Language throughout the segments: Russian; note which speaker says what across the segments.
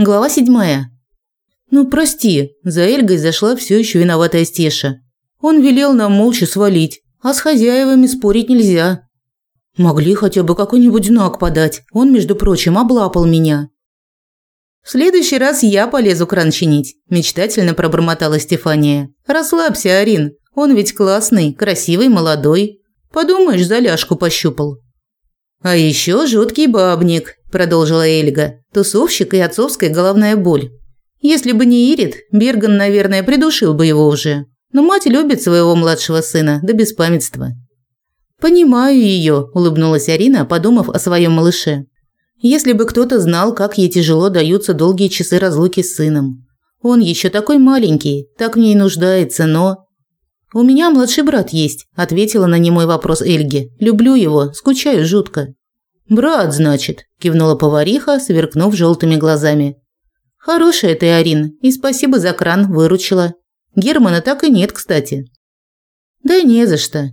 Speaker 1: Глава седьмая. Ну прости, за Эльгой зашла все еще виноватая Стеша. Он велел нам молча свалить, а с хозяевами спорить нельзя. Могли хотя бы какой-нибудь знак подать. Он, между прочим, облапал меня. В следующий раз я полезу кран чинить, мечтательно пробормотала Стефания. Расслабься, Арин. Он ведь классный, красивый, молодой. Подумаешь, за ляжку пощупал. А еще жуткий бабник, продолжила Эльга. Тусовщик и отцовская головная боль. Если бы не Ирит, Берган, наверное, придушил бы его уже. Но мать любит своего младшего сына до беспамятства. Понимаю ее, улыбнулась Арина, подумав о своем малыше. Если бы кто-то знал, как ей тяжело даются долгие часы разлуки с сыном. Он еще такой маленький, так в ней нуждается, но у меня младший брат есть, ответила на немой вопрос Эльги. Люблю его, скучаю жутко. Брат, значит, кивнула повариха, сверкнув желтыми глазами. Хорошая ты, Арин, и спасибо за кран, выручила. Германа так и нет, кстати. Да не за что.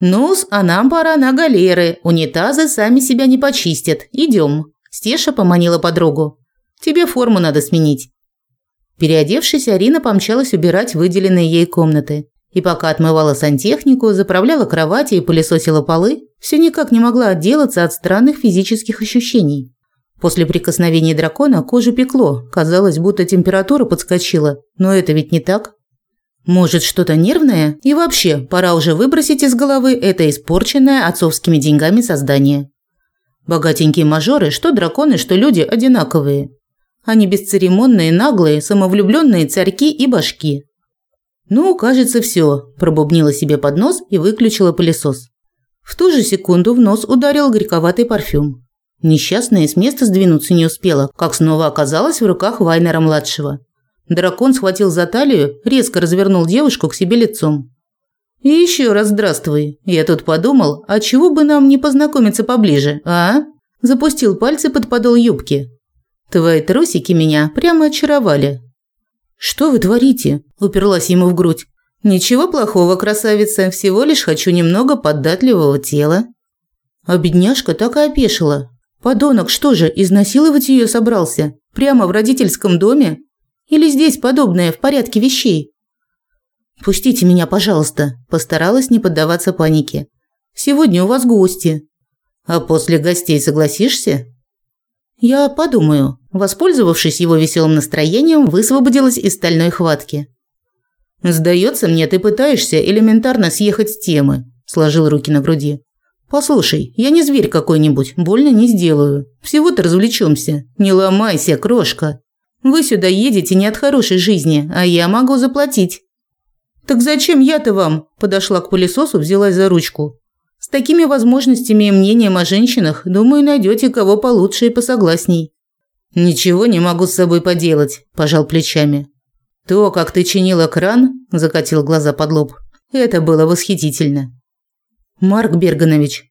Speaker 1: Ну-с, а нам пора на галеры. Унитазы сами себя не почистят. Идем. Стеша поманила подругу. Тебе форму надо сменить. Переодевшись, Арина помчалась убирать выделенные ей комнаты. И пока отмывала сантехнику, заправляла кровати и пылесосила полы, все никак не могла отделаться от странных физических ощущений. После прикосновения дракона кожу пекло, казалось, будто температура подскочила, но это ведь не так. Может, что-то нервное? И вообще, пора уже выбросить из головы это испорченное отцовскими деньгами создание. Богатенькие мажоры, что драконы, что люди, одинаковые. Они бесцеремонные, наглые, самовлюбленные царьки и башки. «Ну, кажется, все», – пробубнила себе под нос и выключила пылесос. В ту же секунду в нос ударил горьковатый парфюм. Несчастная с места сдвинуться не успела, как снова оказалась в руках Вайнера-младшего. Дракон схватил за талию, резко развернул девушку к себе лицом. «И еще раз здравствуй. Я тут подумал, а чего бы нам не познакомиться поближе, а?» Запустил пальцы под подол юбки. «Твои трусики меня прямо очаровали». «Что вы творите?» – уперлась ему в грудь. «Ничего плохого, красавица, всего лишь хочу немного податливого тела». А бедняжка так и опешила. Подонок что же, изнасиловать ее собрался? Прямо в родительском доме? Или здесь подобное в порядке вещей? «Пустите меня, пожалуйста», – постаралась не поддаваться панике. «Сегодня у вас гости». «А после гостей согласишься?» «Я подумаю». Воспользовавшись его веселым настроением, высвободилась из стальной хватки. «Сдается мне, ты пытаешься элементарно съехать с темы», – сложил руки на груди. «Послушай, я не зверь какой-нибудь, больно не сделаю. Всего-то развлечемся. Не ломайся, крошка». Вы сюда едете не от хорошей жизни, а я могу заплатить. Так зачем я-то вам? Подошла к пылесосу, взялась за ручку. Такими возможностями и мнением о женщинах, думаю, найдете кого получше и посогласней. Ничего не могу с собой поделать, пожал плечами. То, как ты чинила кран, закатил глаза под лоб. Это было восхитительно. Марк Берганович,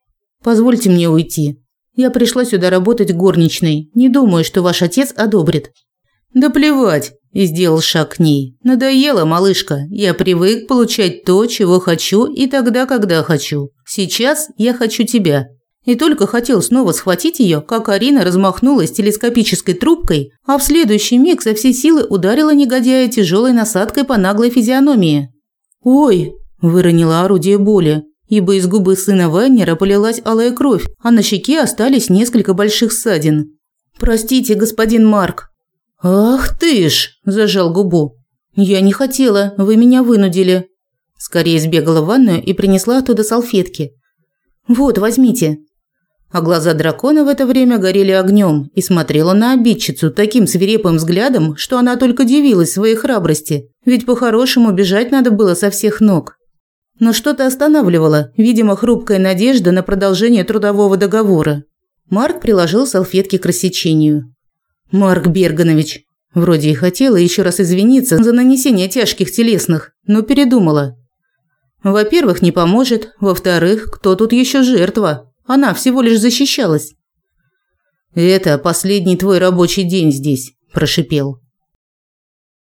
Speaker 1: позвольте мне уйти. Я пришла сюда работать горничной. Не думаю, что ваш отец одобрит. «Да плевать!» – и сделал шаг к ней. «Надоело, малышка. Я привык получать то, чего хочу, и тогда, когда хочу. Сейчас я хочу тебя». И только хотел снова схватить ее, как Арина размахнулась телескопической трубкой, а в следующий миг со всей силы ударила негодяя тяжелой насадкой по наглой физиономии. «Ой!» – выронила орудие боли, ибо из губы сына Вайнера полилась алая кровь, а на щеке остались несколько больших ссадин. «Простите, господин Марк», «Ах ты ж!» – зажал губу. «Я не хотела, вы меня вынудили». Скорее сбегала в ванную и принесла оттуда салфетки. «Вот, возьмите». А глаза дракона в это время горели огнем и смотрела на обидчицу таким свирепым взглядом, что она только дивилась своей храбрости, ведь по-хорошему бежать надо было со всех ног. Но что-то останавливало, видимо, хрупкая надежда на продолжение трудового договора. Марк приложил салфетки к рассечению. Марк Берганович. Вроде и хотела еще раз извиниться за нанесение тяжких телесных, но передумала. Во-первых, не поможет. Во-вторых, кто тут еще жертва? Она всего лишь защищалась. «Это последний твой рабочий день здесь», – прошипел.